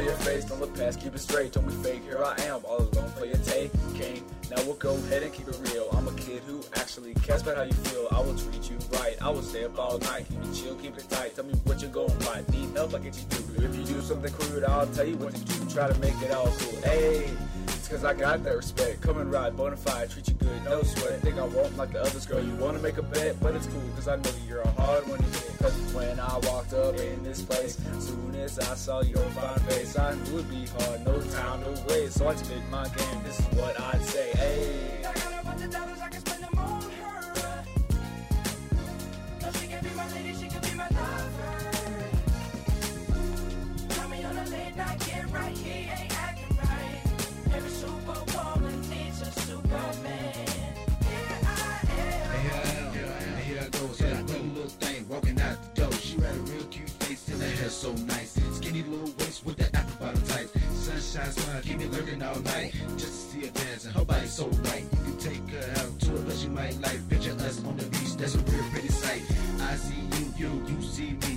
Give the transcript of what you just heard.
your face, don't look past, keep it straight, don't be fake. Here I am, all alone for your take. King, now we'll go ahead and keep it real. I'm a kid who actually cares about how you feel. I will treat you right, I will stay up all night. Keep it chill, keep it tight. Tell me what you're going by. Need help, I get you through. If you do something crude, I'll tell you what to do. Try to make it all cool. Hey. It's cause I got that respect. Come and ride, bona fide, treat you good, no sweat. Think I won't like the others, girl. You wanna make a bet, but it's cool, cause I know you're a hard one to get. Up in this place, soon as I saw your fine face, I knew it'd be hard, no time to wait. So I spit my game, this is what I'd say. Hey. I got a bunch of dollars, I can spend them on her. No, she can be my lady, she can be my lover. Keep me lurking all night. Just to see her dancing, her body's so right. You can take her out to a place you might like. Picture us on the beach, that's a real pretty sight. I see you, you, you see me.